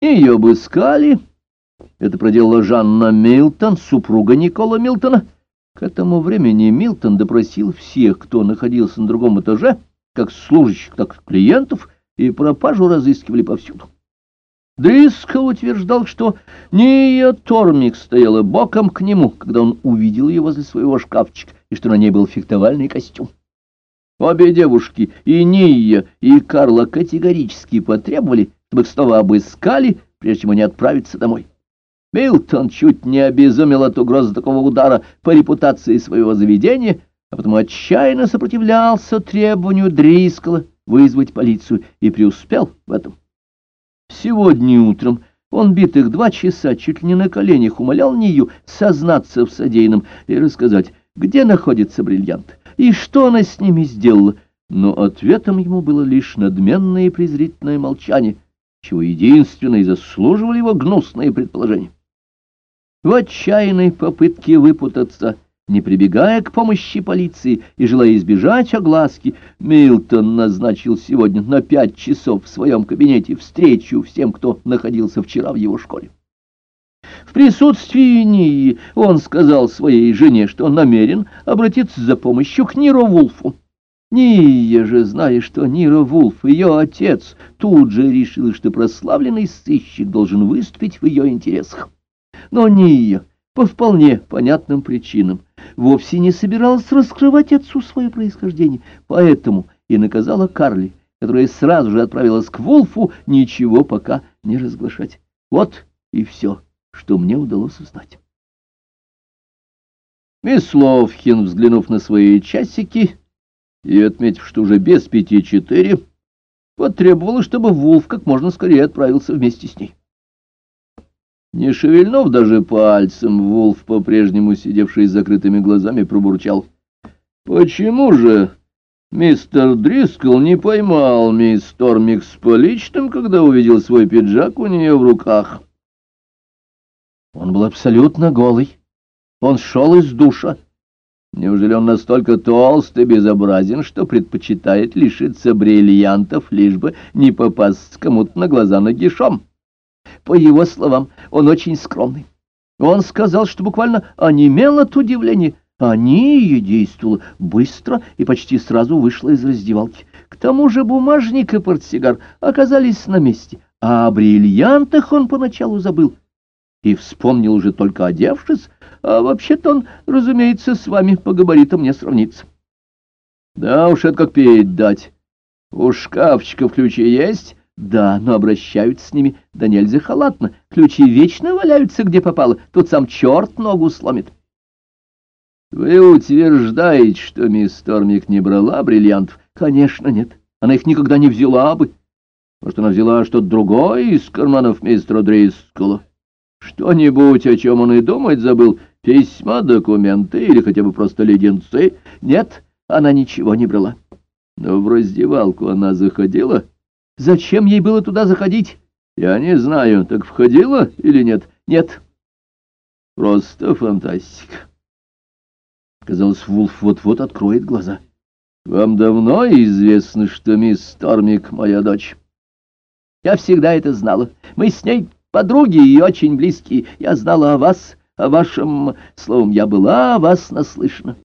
Ее обыскали. Это проделала Жанна Милтон, супруга Никола Милтона. К этому времени Милтон допросил всех, кто находился на другом этаже, как служащих, так и клиентов, и пропажу разыскивали повсюду. Дрискл утверждал, что Ния Тормик стояла боком к нему, когда он увидел ее возле своего шкафчика, и что на ней был фехтовальный костюм. Обе девушки, и Ния, и Карла, категорически потребовали, чтобы снова обыскали, прежде чем они отправятся домой. Милтон чуть не обезумел от угрозы такого удара по репутации своего заведения, а потом отчаянно сопротивлялся требованию Дрискала вызвать полицию и преуспел в этом. Сегодня утром он битых два часа чуть ли не на коленях умолял Нию сознаться в содеянном и рассказать, где находится бриллиант и что она с ними сделала, но ответом ему было лишь надменное и презрительное молчание, чего единственно и заслуживали его гнусные предположения. В отчаянной попытке выпутаться, не прибегая к помощи полиции и желая избежать огласки, Милтон назначил сегодня на пять часов в своем кабинете встречу всем, кто находился вчера в его школе. В присутствии Нии он сказал своей жене, что намерен обратиться за помощью к Ниро Вулфу. Ния же, зная, что Ниро Вулф, ее отец, тут же решил, что прославленный сыщик должен выступить в ее интересах. Но Ния, по вполне понятным причинам, вовсе не собиралась раскрывать отцу свое происхождение, поэтому и наказала Карли, которая сразу же отправилась к Вулфу, ничего пока не разглашать. Вот и все, что мне удалось узнать. Мисс Ловхин, взглянув на свои часики и отметив, что уже без пяти четыре, потребовала, чтобы Вулф как можно скорее отправился вместе с ней. Не шевельнув даже пальцем, Волф, по-прежнему сидевший с закрытыми глазами, пробурчал. — Почему же мистер Дрискл не поймал мисс Тормик с поличным, когда увидел свой пиджак у нее в руках? Он был абсолютно голый. Он шел из душа. Неужели он настолько толст и безобразен, что предпочитает лишиться бриллиантов, лишь бы не попасть кому-то на глаза нагишом? По его словам, он очень скромный. Он сказал, что буквально онемел от удивления. А Ния действовала быстро и почти сразу вышла из раздевалки. К тому же бумажник и портсигар оказались на месте, а о бриллиантах он поначалу забыл. И вспомнил уже только одевшись, а вообще-то он, разумеется, с вами по габаритам не сравнится. Да уж, это как петь дать. У шкафчика ключи есть, да, но обращаются с ними да нельзя халатно. Ключи вечно валяются, где попало. Тут сам черт ногу сломит. Вы утверждаете, что мисс Тормик не брала бриллиантов? Конечно, нет. Она их никогда не взяла бы. Может, она взяла что-то другое из карманов мистера Дрискола? Что-нибудь, о чем он и думать забыл? Письма, документы или хотя бы просто леденцы? Нет, она ничего не брала. Но в раздевалку она заходила... Зачем ей было туда заходить? Я не знаю, так входила или нет? Нет. Просто фантастика. Казалось, Вулф вот-вот откроет глаза. Вам давно известно, что мисс Тормик моя дочь? Я всегда это знала. Мы с ней подруги и очень близкие. Я знала о вас, о вашем... Словом, я была о вас наслышана.